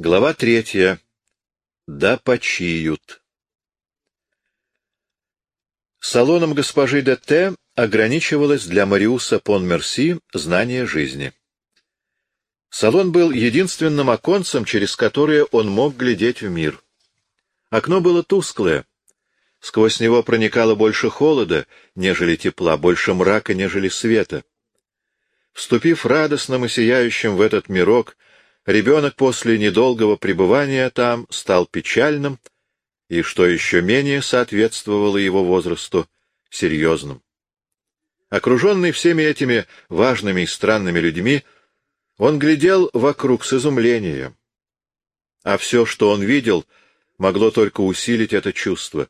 Глава третья. Да почиют. Салоном госпожи де Т. ограничивалось для Мариуса Понмерси знание жизни. Салон был единственным оконцем, через которое он мог глядеть в мир. Окно было тусклое. Сквозь него проникало больше холода, нежели тепла, больше мрака, нежели света. Вступив радостным и сияющим в этот мирок, ребенок после недолгого пребывания там стал печальным и, что еще менее соответствовало его возрасту, серьезным. Окруженный всеми этими важными и странными людьми, он глядел вокруг с изумлением. А все, что он видел, могло только усилить это чувство.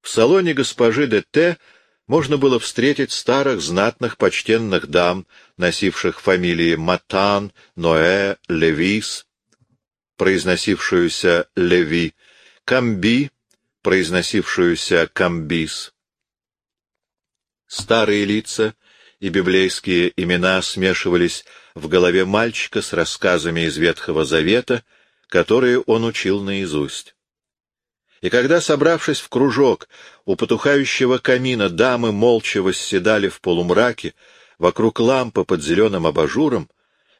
В салоне госпожи де Т можно было встретить старых знатных почтенных дам, носивших фамилии Матан, Ноэ, Левис, произносившуюся Леви, Камби, произносившуюся Камбис. Старые лица и библейские имена смешивались в голове мальчика с рассказами из Ветхого Завета, которые он учил наизусть. И когда, собравшись в кружок у потухающего камина, дамы молча восседали в полумраке вокруг лампы под зеленым абажуром,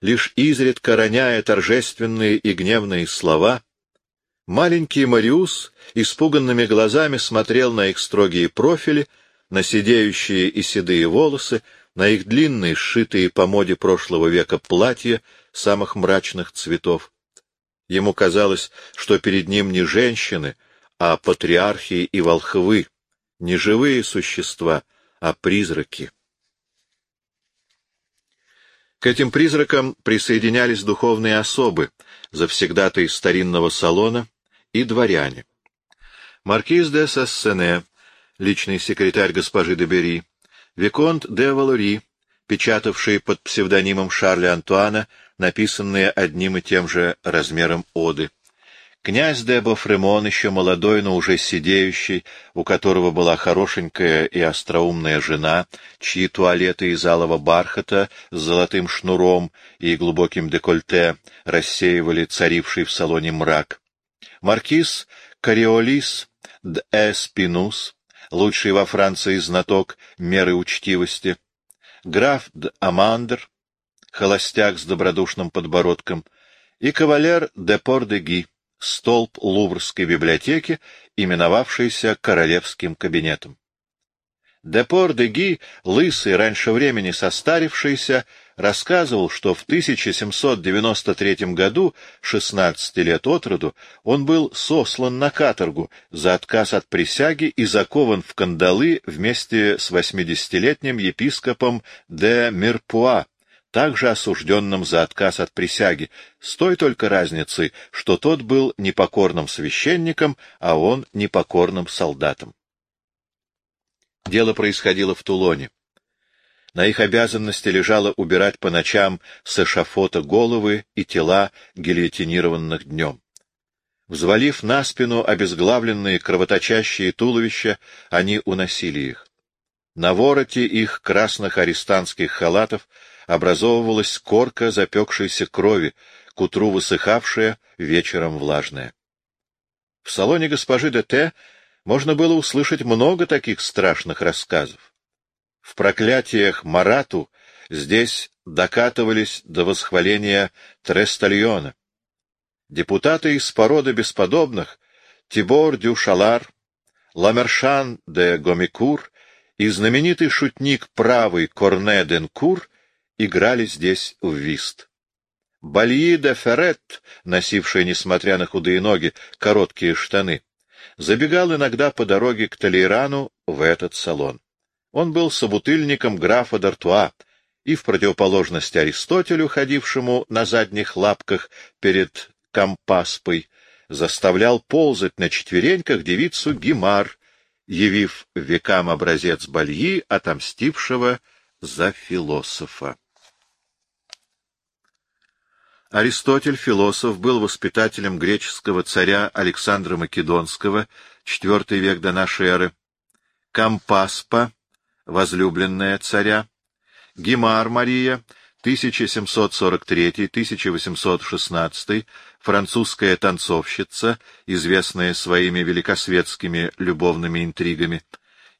лишь изредка роняя торжественные и гневные слова, маленький Мариус испуганными глазами смотрел на их строгие профили, на сидеющие и седые волосы, на их длинные, сшитые по моде прошлого века платья самых мрачных цветов. Ему казалось, что перед ним не женщины, а патриархи и волхвы, не живые существа, а призраки. К этим призракам присоединялись духовные особы, завсегдатые старинного салона, и дворяне. Маркиз де Сассене, личный секретарь госпожи де Бери, Виконт де Валури, печатавший под псевдонимом Шарля Антуана написанные одним и тем же размером оды. Князь де Бофремон, еще молодой, но уже сидеющий, у которого была хорошенькая и остроумная жена, чьи туалеты из алого бархата с золотым шнуром и глубоким декольте рассеивали царивший в салоне мрак. Маркиз Кориолис де Эспинус, лучший во Франции знаток меры учтивости, граф Д. Амандр, холостяк с добродушным подбородком, и кавалер де Пор-де-Ги, столб Луврской библиотеки, именовавшийся Королевским кабинетом. Депор-де-Ги, лысый, раньше времени состарившийся, рассказывал, что в 1793 году, 16 лет от роду, он был сослан на каторгу за отказ от присяги и закован в кандалы вместе с 80-летним епископом де Мирпуа, также осужденным за отказ от присяги, с той только разницей, что тот был непокорным священником, а он непокорным солдатом. Дело происходило в Тулоне. На их обязанности лежало убирать по ночам с эшафота головы и тела гильотинированных днем. Взвалив на спину обезглавленные кровоточащие туловища, они уносили их. На вороте их красных арестантских халатов образовывалась корка запекшейся крови, к утру высыхавшая, вечером влажная. В салоне госпожи де Т можно было услышать много таких страшных рассказов. В проклятиях Марату здесь докатывались до восхваления Трестальона. Депутаты из породы бесподобных Тибор дю Шалар, Ламершан де Гомикур и знаменитый шутник правый Корне Денкур играли здесь в вист. Бальи де Феррет, носивший, несмотря на худые ноги, короткие штаны, забегал иногда по дороге к Толейрану в этот салон. Он был собутыльником графа Д'Артуа и, в противоположность Аристотелю, ходившему на задних лапках перед Кампаспой, заставлял ползать на четвереньках девицу Гимар, явив векам образец Бальи, отомстившего за философа. Аристотель, философ, был воспитателем греческого царя Александра Македонского, IV век до нашей эры, Кампаспа, возлюбленная царя, Гимар Мария, 1743-1816, французская танцовщица, известная своими великосветскими любовными интригами.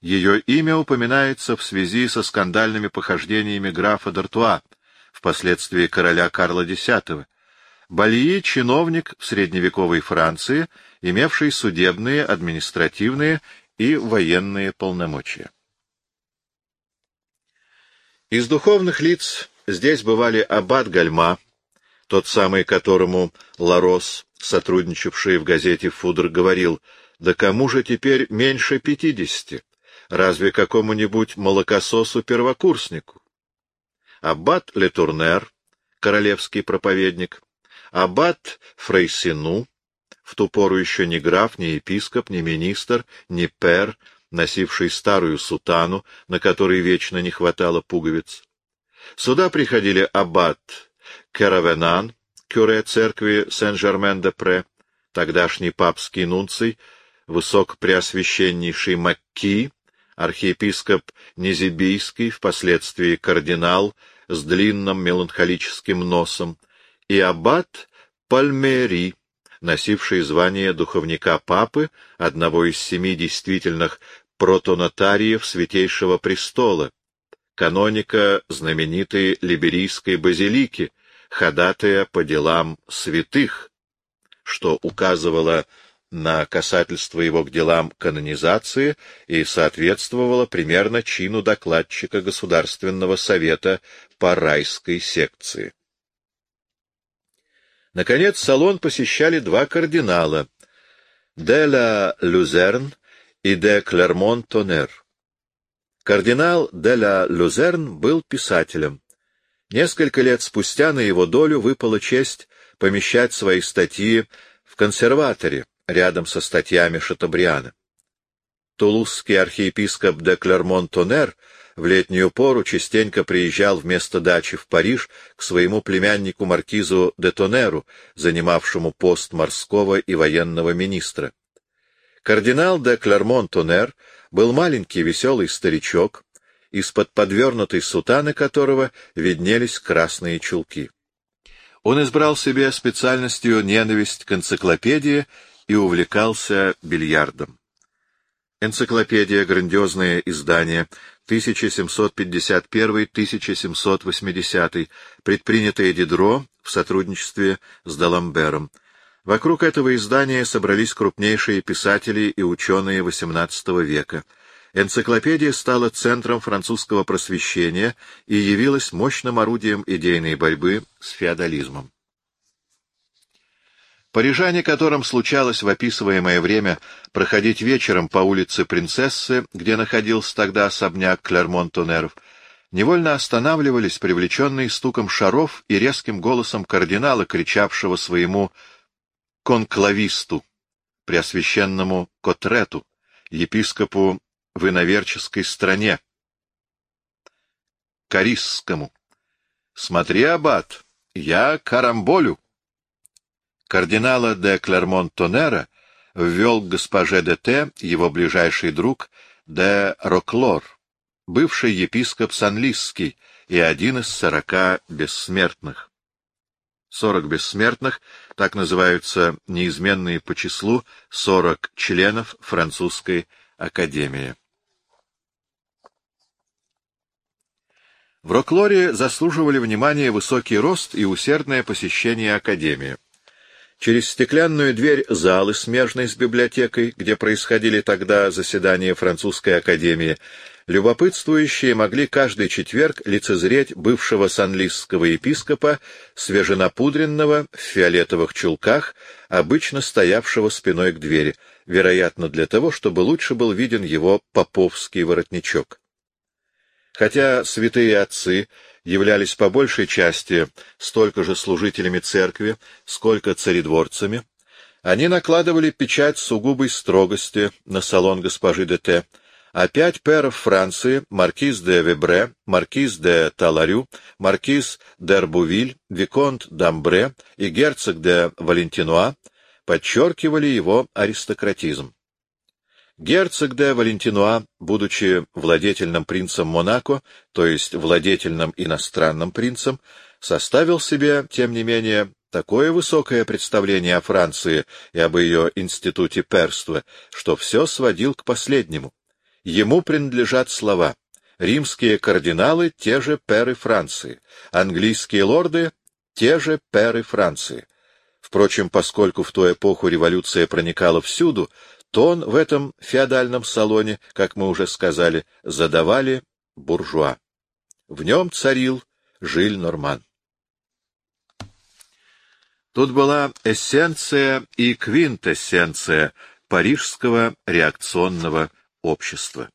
Ее имя упоминается в связи со скандальными похождениями графа Д'Артуа, впоследствии короля Карла X. Бальи — чиновник в средневековой Франции, имевший судебные, административные и военные полномочия. Из духовных лиц здесь бывали аббат Гальма, тот самый, которому Ларос, сотрудничавший в газете «Фудр», говорил, «Да кому же теперь меньше пятидесяти? Разве какому-нибудь молокососу-первокурснику?» Аббат Летурнер, королевский проповедник, аббат Фрейсину, в ту пору еще ни граф, ни епископ, ни министр, ни пер, носивший старую сутану, на которой вечно не хватало пуговиц. Сюда приходили аббат Керавенан, кюре церкви Сен-Жермен-де-Пре, тогдашний папский нунций, высокопреосвященнейший Макки, архиепископ Низибийский, впоследствии кардинал с длинным меланхолическим носом, и аббат Пальмери, носивший звание духовника папы, одного из семи действительных протонотариев Святейшего Престола, каноника знаменитой Либерийской базилики, ходатая по делам святых, что указывало на касательство его к делам канонизации и соответствовало примерно чину докладчика Государственного совета по райской секции. Наконец, салон посещали два кардинала — де ла Люзерн и де Клермон-Тонер. Кардинал де ла Люзерн был писателем. Несколько лет спустя на его долю выпала честь помещать свои статьи в консерваторе рядом со статьями Шатабриана. Тулузский архиепископ де Клермон-Тонер — в летнюю пору частенько приезжал вместо дачи в Париж к своему племяннику маркизу де Тонеру, занимавшему пост морского и военного министра. Кардинал де Клермон-Тонер был маленький веселый старичок, из-под подвернутой сутаны которого виднелись красные чулки. Он избрал себе специальностью ненависть к энциклопедии и увлекался бильярдом. Энциклопедия — грандиозное издание, 1751-1780, предпринятое Дидро в сотрудничестве с Даламбером. Вокруг этого издания собрались крупнейшие писатели и ученые XVIII века. Энциклопедия стала центром французского просвещения и явилась мощным орудием идейной борьбы с феодализмом. Парижане, которым случалось в описываемое время проходить вечером по улице Принцессы, где находился тогда особняк Клермон-Тонеров, невольно останавливались, привлеченные стуком шаров и резким голосом кардинала, кричавшего своему конклависту, преосвященному Котрету, епископу в иноверческой стране, Карисскому. «Смотри, аббат, я карамболю!» Кардинала де Клермон-Тонера ввел к госпоже де Т. его ближайший друг де Роклор, бывший епископ Санлисский и один из сорока бессмертных. Сорок бессмертных, так называются неизменные по числу сорок членов французской академии. В Роклоре заслуживали внимания высокий рост и усердное посещение академии. Через стеклянную дверь залы, смежной с библиотекой, где происходили тогда заседания французской академии, любопытствующие могли каждый четверг лицезреть бывшего санлисского епископа, свеженапудренного, в фиолетовых чулках, обычно стоявшего спиной к двери, вероятно, для того, чтобы лучше был виден его поповский воротничок. Хотя святые отцы являлись по большей части столько же служителями церкви, сколько царедворцами, они накладывали печать сугубой строгости на салон госпожи де Т., а пять пэров Франции, маркиз де Вебре, маркиз де Таларю, маркиз де Арбувиль, виконт Дамбре и герцог де Валентинуа подчеркивали его аристократизм. Герцог де Валентинуа, будучи владетельным принцем Монако, то есть владетельным иностранным принцем, составил себе, тем не менее, такое высокое представление о Франции и об ее институте перства, что все сводил к последнему. Ему принадлежат слова «Римские кардиналы — те же перы Франции, английские лорды — те же перы Франции». Впрочем, поскольку в ту эпоху революция проникала всюду, Тон в этом феодальном салоне, как мы уже сказали, задавали буржуа. В нем царил Жиль Норман. Тут была эссенция и квинтэссенция парижского реакционного общества.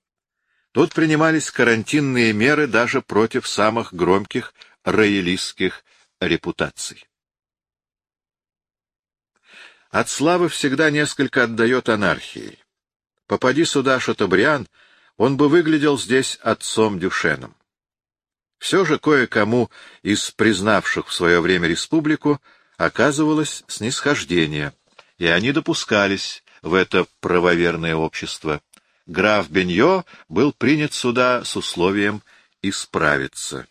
Тут принимались карантинные меры даже против самых громких роялистских репутаций. От славы всегда несколько отдает анархией. Попади сюда Шатобриан, он бы выглядел здесь отцом Дюшеном. Все же кое-кому из признавших в свое время республику оказывалось снисхождение, и они допускались в это правоверное общество. Граф Беньо был принят сюда с условием исправиться.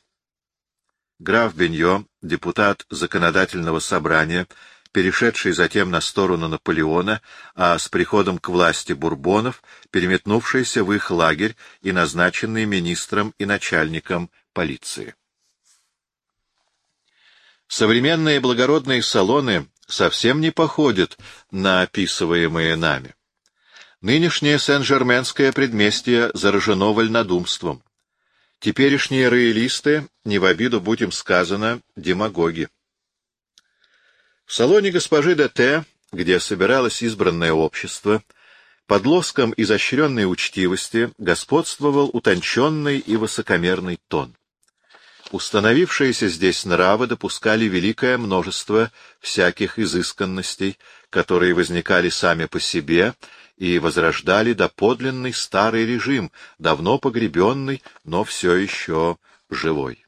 Граф Беньо, депутат законодательного собрания, перешедший затем на сторону Наполеона, а с приходом к власти бурбонов, переметнувшийся в их лагерь и назначенный министром и начальником полиции. Современные благородные салоны совсем не походят на описываемые нами. Нынешнее Сен-Жерменское предместье заражено вольнодумством. Теперешние роялисты, не в обиду будем сказано, демагоги. В салоне госпожи Д.Т., где собиралось избранное общество, под лоском изощренной учтивости господствовал утонченный и высокомерный тон. Установившиеся здесь нравы допускали великое множество всяких изысканностей, которые возникали сами по себе и возрождали доподлинный старый режим, давно погребенный, но все еще живой.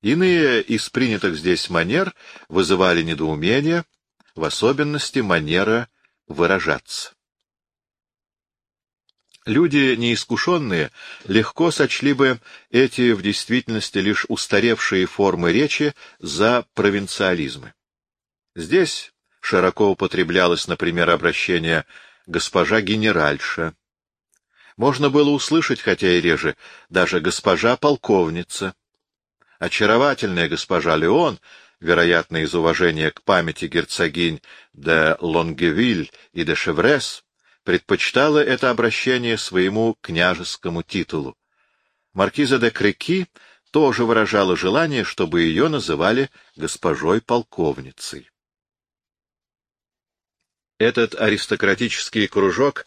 Иные из принятых здесь манер вызывали недоумение, в особенности манера выражаться. Люди неискушенные легко сочли бы эти в действительности лишь устаревшие формы речи за провинциализмы. Здесь широко употреблялось, например, обращение «госпожа генеральша». Можно было услышать, хотя и реже, даже «госпожа полковница» очаровательная госпожа Леон, вероятно, из уважения к памяти герцогинь де Лонгевиль и де Шеврес, предпочитала это обращение своему княжескому титулу. Маркиза де Креки тоже выражала желание, чтобы ее называли госпожой-полковницей. Этот аристократический кружок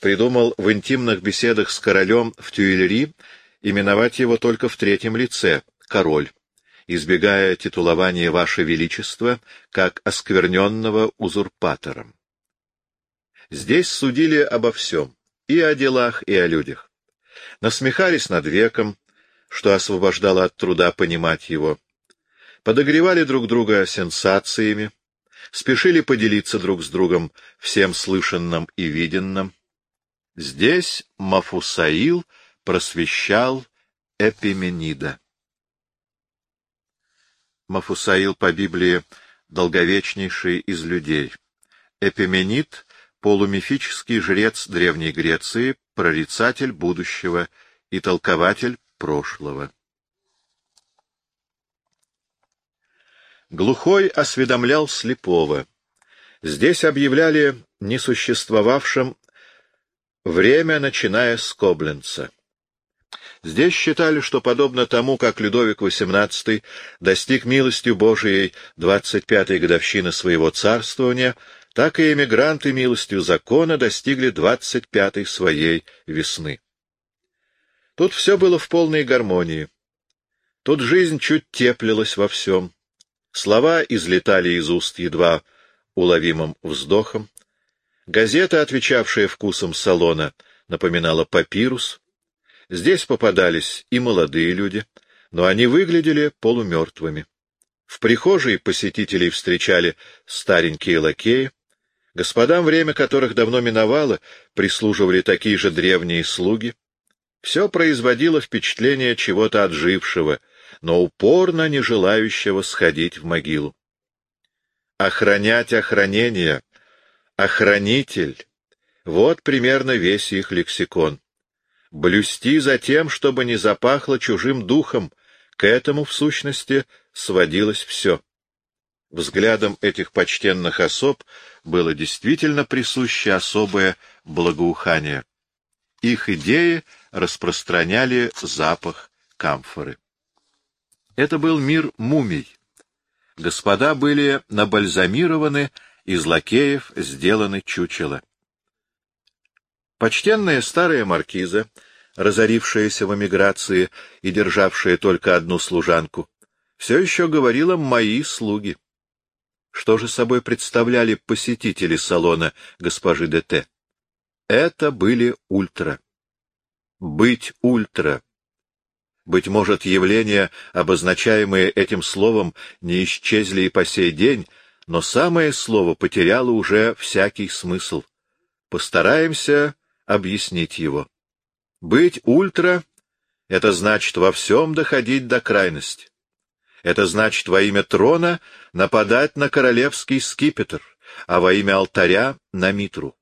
придумал в интимных беседах с королем в Тюильри именовать его только в третьем лице — король, избегая титулования Ваше Величество как оскверненного узурпатором. Здесь судили обо всем, и о делах, и о людях. Насмехались над веком, что освобождало от труда понимать его. Подогревали друг друга сенсациями, спешили поделиться друг с другом всем слышанным и виденным. Здесь Мафусаил просвещал Эпименида. Мафусаил по Библии долговечнейший из людей. Эпименид — полумифический жрец Древней Греции, прорицатель будущего и толкователь прошлого. Глухой осведомлял слепого. Здесь объявляли несуществовавшим время, начиная с Кобленца. Здесь считали, что подобно тому, как Людовик XVIII достиг милостью Божией 25-й годовщины своего царствования, так и эмигранты милостью закона достигли 25-й своей весны. Тут все было в полной гармонии. Тут жизнь чуть теплилась во всем. Слова излетали из уст едва уловимым вздохом. Газета, отвечавшая вкусом салона, напоминала папирус. Здесь попадались и молодые люди, но они выглядели полумертвыми. В прихожей посетителей встречали старенькие лакеи. Господам, время которых давно миновало, прислуживали такие же древние слуги. Все производило впечатление чего-то отжившего, но упорно не желающего сходить в могилу. Охранять охранение, охранитель — вот примерно весь их лексикон. Блюсти за тем, чтобы не запахло чужим духом, к этому, в сущности, сводилось все. Взглядом этих почтенных особ было действительно присуще особое благоухание. Их идеи распространяли запах камфоры. Это был мир мумий. Господа были набальзамированы, из лакеев сделаны чучела. Почтенная старая маркиза, разорившаяся в эмиграции и державшая только одну служанку, все еще говорила «мои слуги». Что же собой представляли посетители салона госпожи ДТ? Это были ультра. Быть ультра. Быть может, явления, обозначаемые этим словом, не исчезли и по сей день, но самое слово потеряло уже всякий смысл. Постараемся объяснить его. Быть ультра — это значит во всем доходить до крайности. Это значит во имя трона нападать на королевский скипетр, а во имя алтаря — на митру.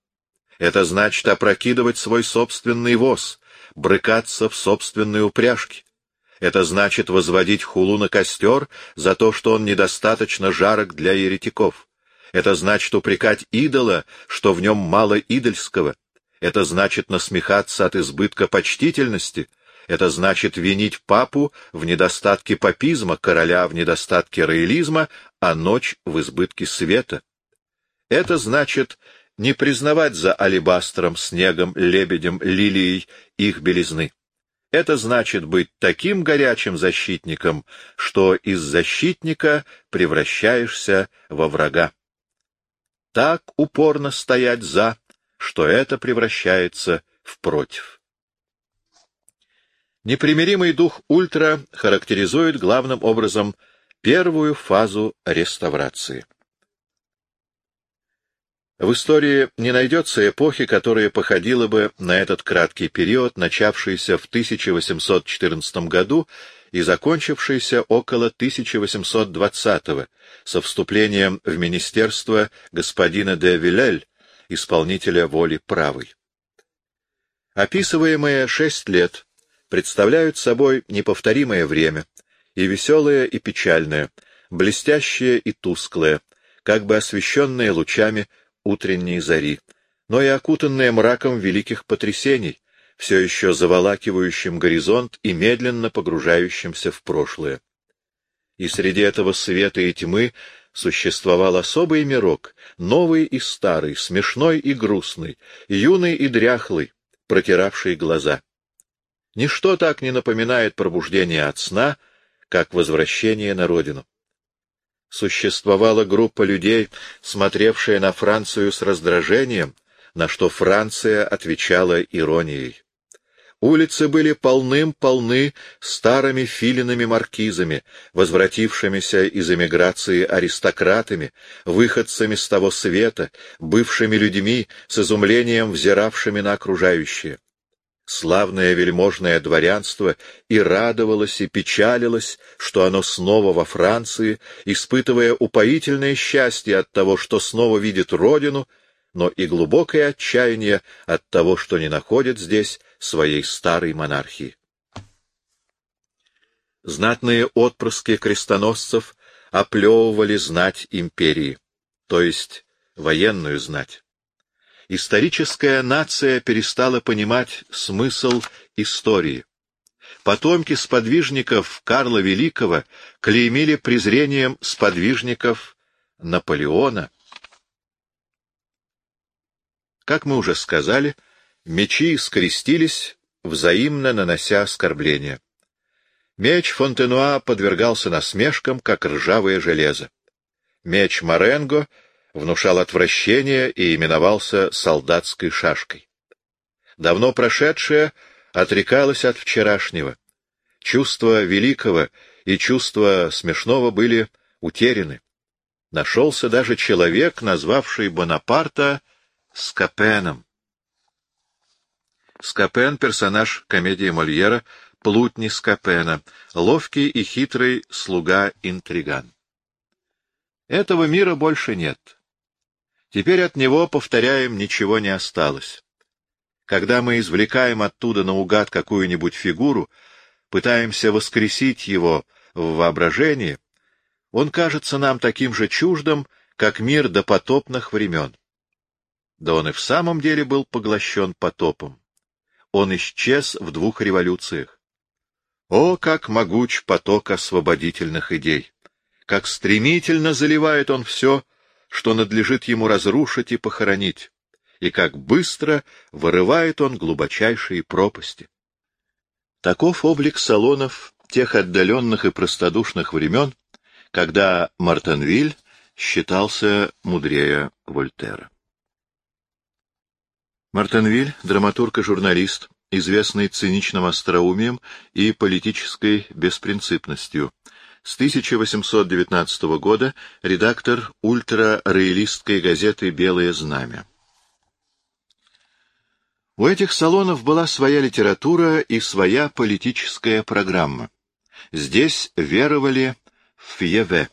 Это значит опрокидывать свой собственный воз, брыкаться в собственной упряжке. Это значит возводить хулу на костер за то, что он недостаточно жарок для еретиков. Это значит упрекать идола, что в нем мало идольского. Это значит насмехаться от избытка почтительности, это значит винить папу в недостатке папизма, короля в недостатке роялизма, а ночь в избытке света. Это значит не признавать за алебастром, снегом, лебедем, лилией их белизны. Это значит быть таким горячим защитником, что из защитника превращаешься во врага. Так упорно стоять за, что это превращается в против. Непримиримый дух ультра характеризует главным образом первую фазу реставрации. В истории не найдется эпохи, которая походила бы на этот краткий период, начавшийся в 1814 году и закончившийся около 1820 со вступлением в министерство господина де Вилель, исполнителя воли правой. Описываемые шесть лет представляют собой неповторимое время, и веселое, и печальное, блестящее и тусклое, как бы освещенное лучами утренней зари, но и окутанное мраком великих потрясений, все еще заволакивающим горизонт и медленно погружающимся в прошлое. И среди этого света и тьмы существовал особый мирок, новый и старый, смешной и грустный, юный и дряхлый, протиравший глаза. Ничто так не напоминает пробуждение от сна, как возвращение на родину. Существовала группа людей, смотревшая на Францию с раздражением, на что Франция отвечала иронией. Улицы были полным-полны старыми филинами-маркизами, возвратившимися из эмиграции аристократами, выходцами с того света, бывшими людьми, с изумлением взиравшими на окружающее. Славное вельможное дворянство и радовалось, и печалилось, что оно снова во Франции, испытывая упоительное счастье от того, что снова видит родину, но и глубокое отчаяние от того, что не находит здесь своей старой монархии. Знатные отпрыски крестоносцев оплевывали знать империи, то есть военную знать историческая нация перестала понимать смысл истории. Потомки сподвижников Карла Великого клеймили презрением сподвижников Наполеона. Как мы уже сказали, мечи скрестились, взаимно нанося оскорбления. Меч Фонтенуа подвергался насмешкам, как ржавое железо. Меч Маренго — внушал отвращение и именовался солдатской шашкой. Давно прошедшее отрекалось от вчерашнего. Чувства великого и чувства смешного были утеряны. Нашелся даже человек, назвавший Бонапарта Скопеном. Скопен — персонаж комедии Мольера «Плутни Скопена», ловкий и хитрый слуга-интриган. Этого мира больше нет. Теперь от него, повторяем, ничего не осталось. Когда мы извлекаем оттуда наугад какую-нибудь фигуру, пытаемся воскресить его в воображении, он кажется нам таким же чуждым, как мир допотопных времен. Да он и в самом деле был поглощен потопом. Он исчез в двух революциях. О, как могуч поток освободительных идей! Как стремительно заливает он все, что надлежит ему разрушить и похоронить, и как быстро вырывает он глубочайшие пропасти. Таков облик салонов тех отдаленных и простодушных времен, когда Мартенвиль считался мудрее Вольтера. Мартенвиль, драматург и журналист, известный циничным остроумием и политической беспринципностью. С 1819 года редактор ультрароялистской газеты «Белое знамя». У этих салонов была своя литература и своя политическая программа. Здесь веровали в Фьеве.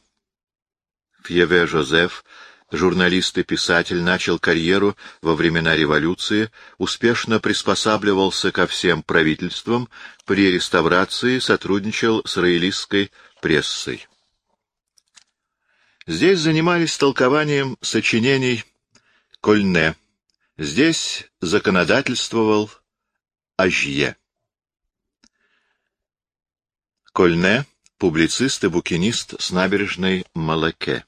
Фьеве Жозеф журналист и писатель, начал карьеру во времена революции, успешно приспосабливался ко всем правительствам, при реставрации сотрудничал с роялистской прессой. Здесь занимались толкованием сочинений Кольне. Здесь законодательствовал Ажье. Кольне — публицист и букинист с набережной Малаке.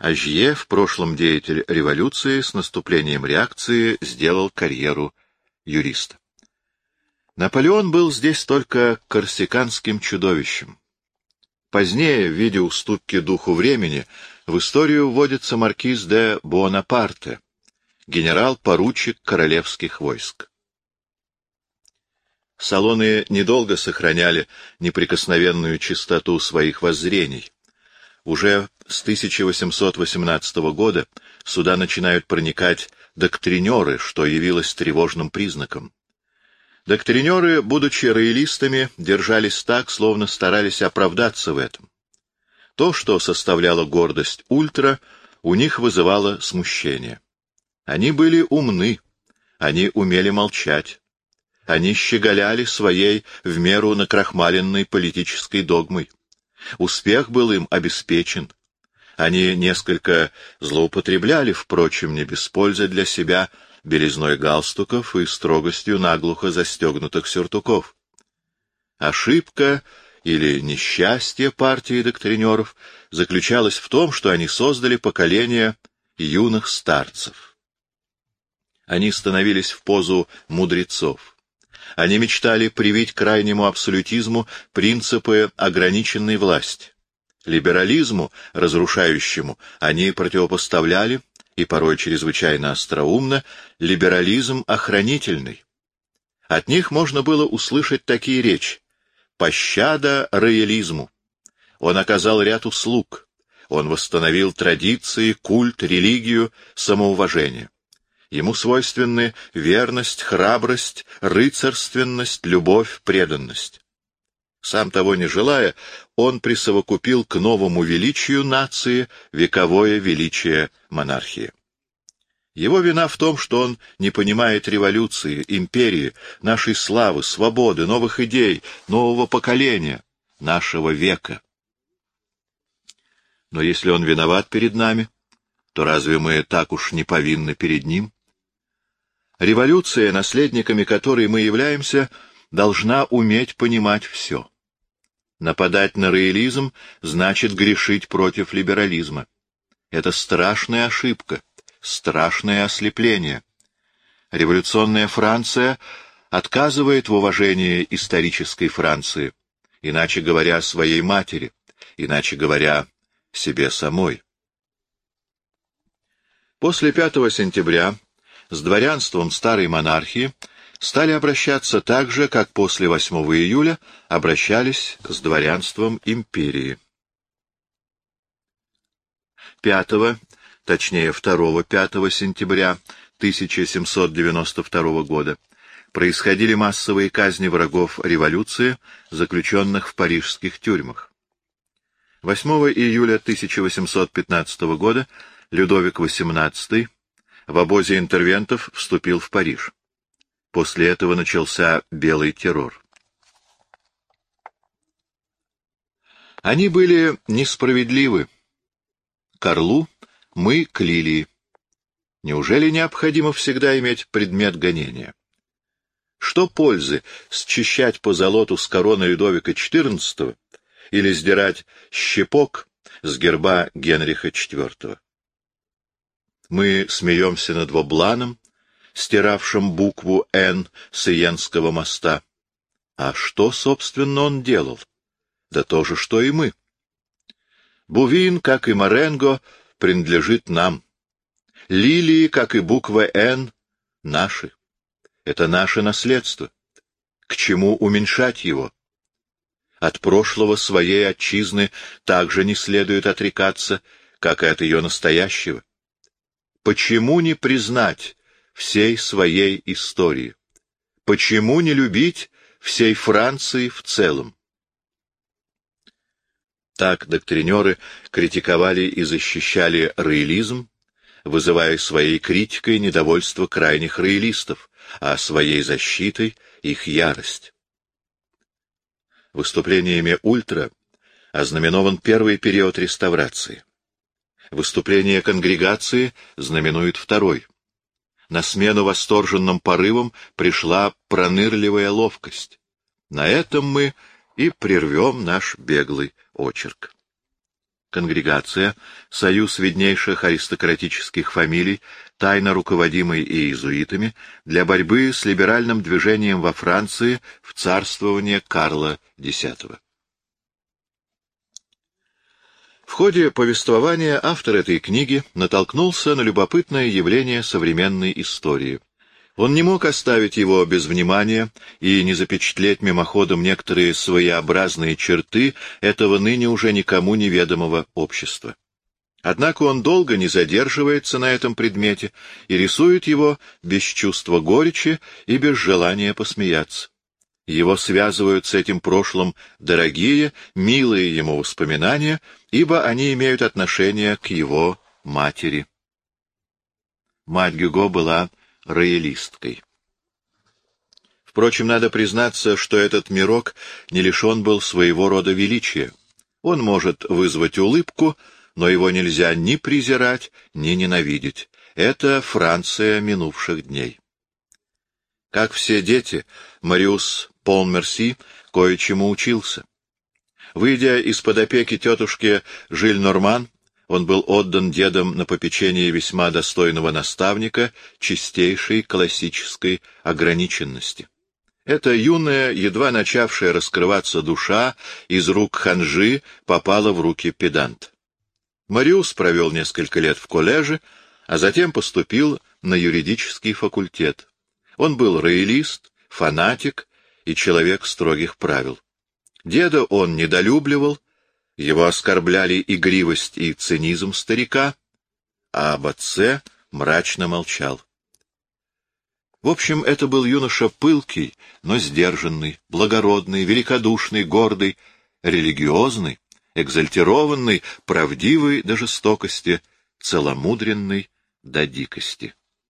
Ажье, в прошлом деятель революции, с наступлением реакции сделал карьеру юриста. Наполеон был здесь только корсиканским чудовищем. Позднее, в виде уступки духу времени, в историю вводится маркиз де Буонапарте, генерал-поручик королевских войск. Салоны недолго сохраняли неприкосновенную чистоту своих воззрений. Уже с 1818 года сюда начинают проникать доктринеры, что явилось тревожным признаком. Доктринеры, будучи роялистами, держались так, словно старались оправдаться в этом. То, что составляло гордость ультра, у них вызывало смущение. Они были умны, они умели молчать. Они щеголяли своей в меру накрахмаленной политической догмой. Успех был им обеспечен. Они несколько злоупотребляли, впрочем, не без пользы для себя, белизной галстуков и строгостью наглухо застегнутых сюртуков. Ошибка или несчастье партии доктринеров заключалось в том, что они создали поколение юных старцев. Они становились в позу мудрецов. Они мечтали привить крайнему абсолютизму принципы ограниченной власти. Либерализму, разрушающему, они противопоставляли, и порой чрезвычайно остроумно, либерализм охранительный. От них можно было услышать такие речи. Пощада роялизму. Он оказал ряд услуг. Он восстановил традиции, культ, религию, самоуважение. Ему свойственны верность, храбрость, рыцарственность, любовь, преданность. Сам того не желая, он присовокупил к новому величию нации вековое величие монархии. Его вина в том, что он не понимает революции, империи, нашей славы, свободы, новых идей, нового поколения, нашего века. Но если он виноват перед нами, то разве мы так уж не повинны перед ним? Революция, наследниками которой мы являемся, должна уметь понимать все. Нападать на роялизм значит грешить против либерализма. Это страшная ошибка, страшное ослепление. Революционная Франция отказывает в уважении исторической Франции, иначе говоря, своей матери, иначе говоря, себе самой. После 5 сентября с дворянством старой монархии стали обращаться так же, как после 8 июля обращались с дворянством империи. 5, точнее 2-5 сентября 1792 года происходили массовые казни врагов революции, заключенных в парижских тюрьмах. 8 июля 1815 года Людовик XVIII в обозе интервентов вступил в Париж. После этого начался белый террор. Они были несправедливы. Карлу мы к Лилии. Неужели необходимо всегда иметь предмет гонения? Что пользы счищать по золоту с короны Людовика XIV или сдирать щепок с герба Генриха IV? Мы смеемся над Вобланом, стиравшим букву «Н» с Иенского моста. А что, собственно, он делал? Да то же, что и мы. Бувин, как и Маренго, принадлежит нам. Лилии, как и буква «Н», наши. Это наше наследство. К чему уменьшать его? От прошлого своей отчизны также не следует отрекаться, как и от ее настоящего. Почему не признать всей своей истории? Почему не любить всей Франции в целом? Так доктринеры критиковали и защищали роялизм, вызывая своей критикой недовольство крайних роялистов, а своей защитой — их ярость. Выступлениями ультра ознаменован первый период реставрации. Выступление конгрегации знаменует второй. На смену восторженным порывам пришла пронырливая ловкость. На этом мы и прервем наш беглый очерк. Конгрегация, союз виднейших аристократических фамилий, тайно руководимый иезуитами, для борьбы с либеральным движением во Франции в царствование Карла X. В ходе повествования автор этой книги натолкнулся на любопытное явление современной истории — он не мог оставить его без внимания и не запечатлеть мимоходом некоторые своеобразные черты этого ныне уже никому неведомого общества. Однако он долго не задерживается на этом предмете и рисует его без чувства горечи и без желания посмеяться. Его связывают с этим прошлым дорогие, милые ему воспоминания, ибо они имеют отношение к его матери. Мать Гюго была роялисткой. Впрочем, надо признаться, что этот мирок не лишен был своего рода величия. Он может вызвать улыбку, но его нельзя ни презирать, ни ненавидеть. Это Франция минувших дней. Как все дети, Мариус Полмерси кое-чему учился. Выйдя из-под опеки тетушки Жиль Норман, он был отдан дедом на попечение весьма достойного наставника чистейшей классической ограниченности. Эта юная, едва начавшая раскрываться душа, из рук ханжи попала в руки педант. Мариус провел несколько лет в коллеже, а затем поступил на юридический факультет. Он был роялист, фанатик и человек строгих правил. Деда он недолюбливал, его оскорбляли игривость и цинизм старика, а об отце мрачно молчал. В общем, это был юноша пылкий, но сдержанный, благородный, великодушный, гордый, религиозный, экзальтированный, правдивый до жестокости, целомудренный до дикости.